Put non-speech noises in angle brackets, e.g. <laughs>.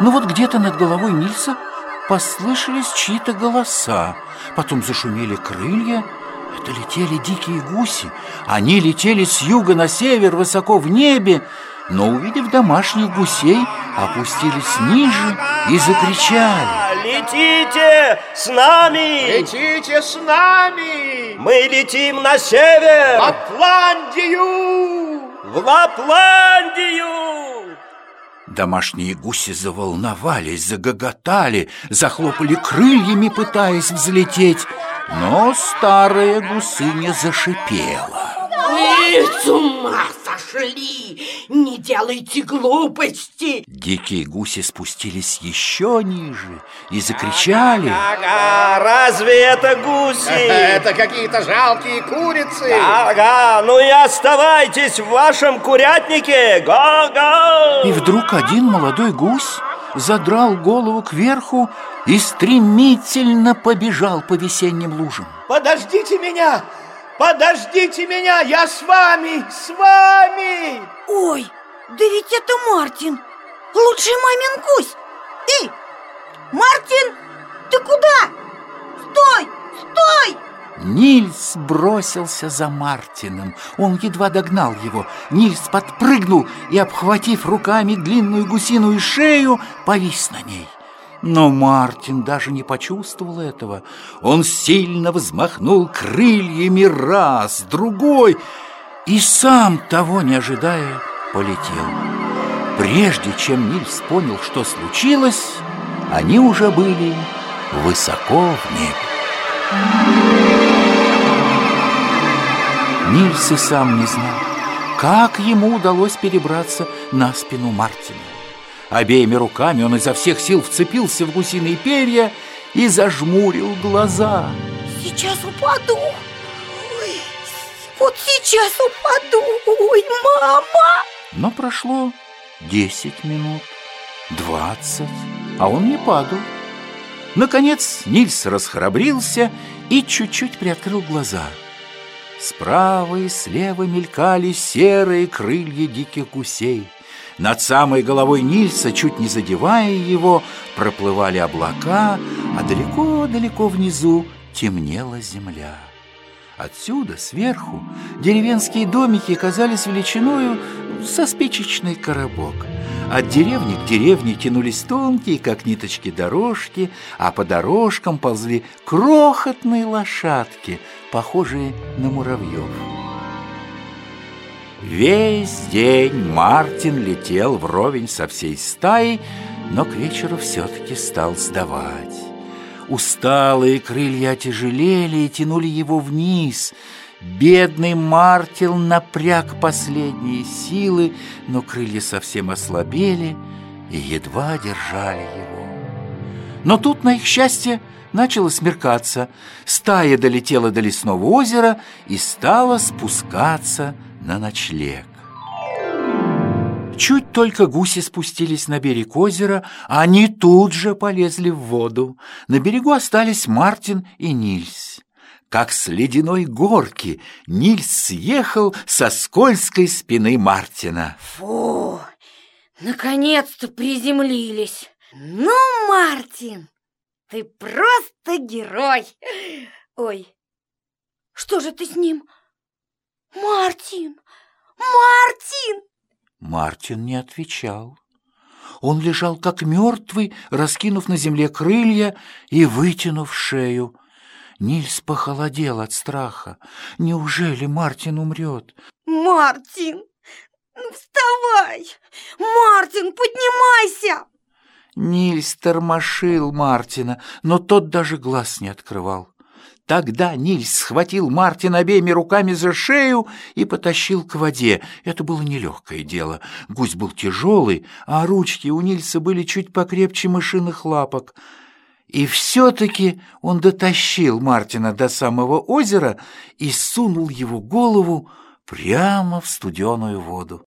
Но вот где-то над головой Нильса послышались чьи-то голоса. Потом зашумели крылья. Это летели дикие гуси. Они летели с юга на север, высоко в небе, но, увидев домашних гусей, опустились ниже и закричали. Летите с нами! Летите с нами! Мы летим на север! В Лапландию! В Лапландию! Домашние гуси заволновались, загоготали, захлопали крыльями, пытаясь взлететь, но старая гусыня зашипела. Вы с ума сошли! Не делайте глупости! Дикие гуси спустились еще ниже и закричали. Ага, разве это гуси? <laughs> Это какие-то жалкие курицы. Ага, ну и оставайтесь в вашем курятнике. Го-го! И вдруг один молодой гусь задрал голову кверху и стремительно побежал по весенним лужам. Подождите меня! Подождите меня! Я с вами! С вами! Ой, да ведь это Мартин! Лучший мамин гусь! Эй, Мартин, ты куда? Стой! Стой! Нильс бросился за Мартином. Он едва догнал его. Нильс подпрыгнул и, обхватив руками длинную гусиную шею, повис на ней. Но Мартин даже не почувствовал этого. Он сильно взмахнул крыльями раз, другой, и сам, того не ожидая, полетел. Прежде чем Нильс понял, что случилось, они уже были высоко в небе. Нильс и сам не знал, как ему удалось перебраться на спину Мартина. Обеими руками он изо всех сил вцепился в гусиные перья и зажмурил глаза. Сейчас упаду! Ой, вот сейчас упаду! Ой, мама! Но прошло десять минут, двадцать, а он не падал. Наконец Нильс расхрабрился и чуть-чуть приоткрыл глаза. Справа и слева мелькали серые крылья диких гусей. Над самой головой Нильса, чуть не задевая его, проплывали облака, а далеко-далеко внизу темнела земля. Отсюда, сверху, деревенские домики казались величиною со спичечный коробок. От деревни к деревне тянулись тонкие, как ниточки, дорожки, а по дорожкам ползли крохотные лошадки, похожие на муравьев. Весь день Мартин летел вровень со всей стаей, но к вечеру все-таки стал сдавать. Усталые крылья отяжелели и тянули его вниз. Бедный Мартин напряг последние силы, но крылья совсем ослабели и едва держали его. Но тут, на их счастье, начало смеркаться. Стая долетела до лесного озера и стала спускаться на ночлег. Чуть только гуси спустились на берег озера, они тут же полезли в воду. На берегу остались Мартин и Нильс. Как с ледяной горки Нильс съехал со скользкой спины Мартина. Фу, наконец-то приземлились. Ну, Мартин, ты просто герой. Ой, что же ты с ним? Мартин, Мартин! Мартин не отвечал. Он лежал как мертвый, раскинув на земле крылья и вытянув шею. Нильс похолодел от страха. Неужели Мартин умрет? Мартин, ну вставай! Мартин, поднимайся! Нильс тормошил Мартина, но тот даже глаз не открывал. Тогда Нильс схватил Мартина обеими руками за шею и потащил к воде. Это было нелегкое дело. Гусь был тяжелый, а ручки у Нильса были чуть покрепче мышиных лапок. И все-таки он дотащил Мартина до самого озера и сунул его голову прямо в студеную воду.